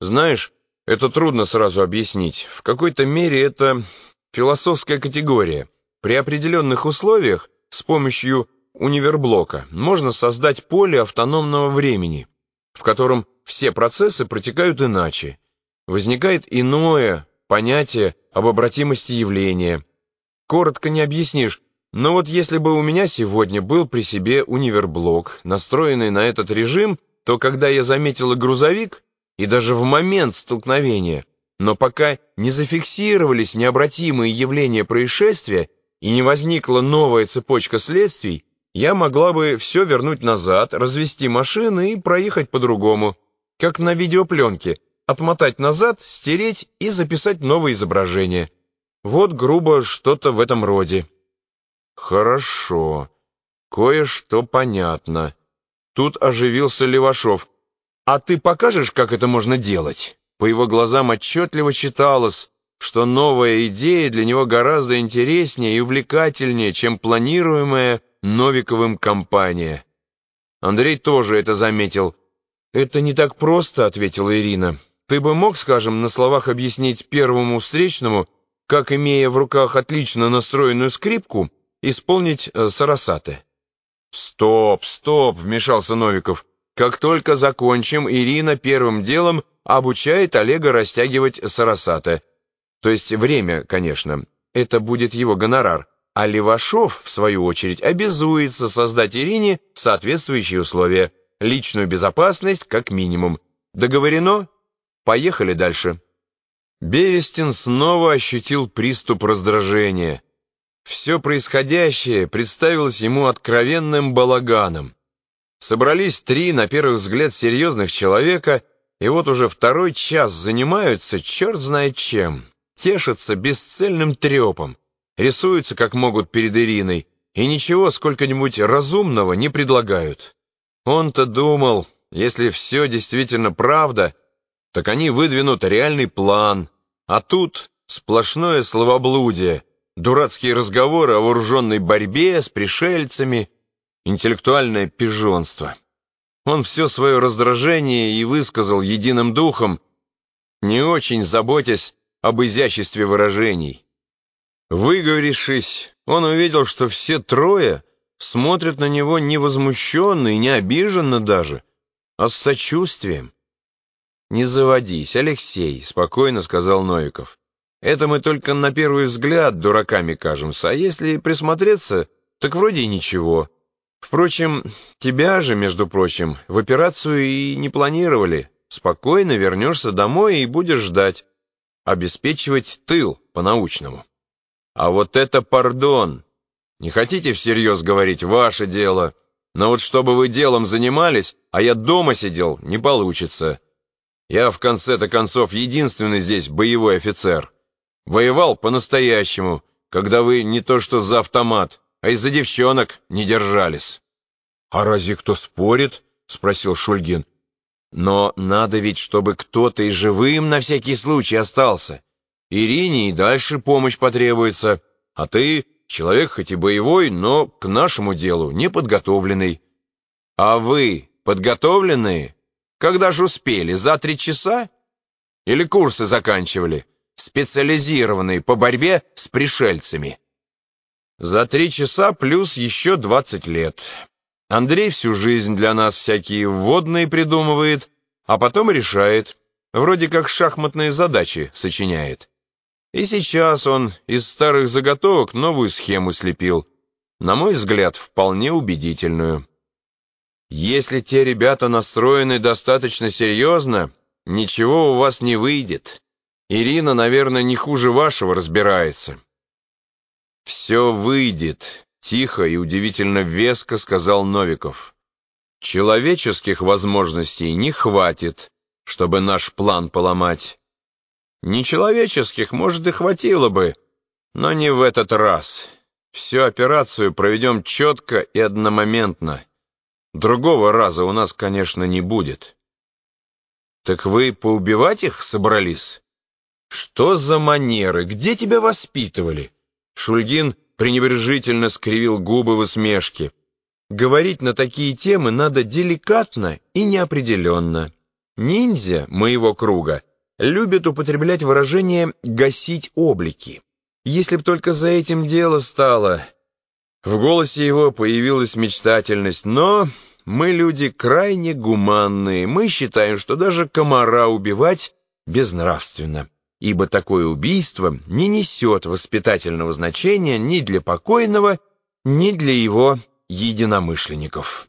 Знаешь, это трудно сразу объяснить. В какой-то мере это философская категория. При определенных условиях с помощью универблока можно создать поле автономного времени, в котором все процессы протекают иначе. Возникает иное понятие об обратимости явления. Коротко не объяснишь, но вот если бы у меня сегодня был при себе универблок, настроенный на этот режим, то когда я заметила грузовик, и даже в момент столкновения, но пока не зафиксировались необратимые явления происшествия и не возникла новая цепочка следствий, я могла бы все вернуть назад, развести машины и проехать по-другому, как на видеопленке, отмотать назад, стереть и записать новое изображение. Вот грубо что-то в этом роде. Хорошо. Кое-что понятно. Тут оживился Левашов. А ты покажешь, как это можно делать? По его глазам отчетливо читалось, что новая идея для него гораздо интереснее и увлекательнее, чем планируемая Новиковым компания. Андрей тоже это заметил. «Это не так просто», — ответила Ирина. «Ты бы мог, скажем, на словах объяснить первому встречному, как, имея в руках отлично настроенную скрипку, исполнить э, сарасаты?» «Стоп, стоп!» — вмешался Новиков. «Как только закончим, Ирина первым делом обучает Олега растягивать сарасаты. То есть время, конечно. Это будет его гонорар. А Левашов, в свою очередь, обязуется создать Ирине соответствующие условия. Личную безопасность как минимум. Договорено? Поехали дальше. Берестин снова ощутил приступ раздражения. Все происходящее представилось ему откровенным балаганом. Собрались три, на первый взгляд, серьезных человека, и вот уже второй час занимаются черт знает чем, тешатся бесцельным трепом, рисуются как могут перед Ириной, и ничего сколько-нибудь разумного не предлагают. Он-то думал, если все действительно правда, так они выдвинут реальный план, а тут сплошное словоблудие, дурацкие разговоры о вооруженной борьбе с пришельцами, интеллектуальное пижонство. Он все свое раздражение и высказал единым духом, не очень заботясь об изяществе выражений. Выговорившись, он увидел, что все трое смотрят на него не возмущенно и не обиженно даже, а с сочувствием. «Не заводись, Алексей», — спокойно сказал Новиков. «Это мы только на первый взгляд дураками кажемся, а если присмотреться, так вроде ничего. Впрочем, тебя же, между прочим, в операцию и не планировали. Спокойно вернешься домой и будешь ждать. Обеспечивать тыл по-научному. А вот это пардон. Не хотите всерьез говорить, ваше дело. Но вот чтобы вы делом занимались, а я дома сидел, не получится. Я, в конце-то концов, единственный здесь боевой офицер. Воевал по-настоящему, когда вы не то что за автомат, а из-за девчонок не держались». «А разве кто спорит?» — спросил Шульгин. «Но надо ведь, чтобы кто-то и живым на всякий случай остался. Ирине и дальше помощь потребуется, а ты человек хоть и боевой, но к нашему делу неподготовленный. А вы подготовленные? Когда же успели, за три часа? Или курсы заканчивали, специализированные по борьбе с пришельцами?» За три часа плюс еще двадцать лет. Андрей всю жизнь для нас всякие вводные придумывает, а потом решает. Вроде как шахматные задачи сочиняет. И сейчас он из старых заготовок новую схему слепил. На мой взгляд, вполне убедительную. Если те ребята настроены достаточно серьезно, ничего у вас не выйдет. Ирина, наверное, не хуже вашего разбирается. «Все выйдет», — тихо и удивительно веско сказал Новиков. «Человеческих возможностей не хватит, чтобы наш план поломать. Нечеловеческих, может, и хватило бы, но не в этот раз. Всю операцию проведем четко и одномоментно. Другого раза у нас, конечно, не будет». «Так вы поубивать их собрались?» «Что за манеры? Где тебя воспитывали?» Шульгин пренебрежительно скривил губы в усмешке. Говорить на такие темы надо деликатно и неопределенно. Ниндзя моего круга любят употреблять выражение «гасить облики». Если б только за этим дело стало... В голосе его появилась мечтательность, но мы люди крайне гуманные. Мы считаем, что даже комара убивать безнравственно, ибо такое убийство не несет воспитательного значения ни для покойного, ни для его единомышленников.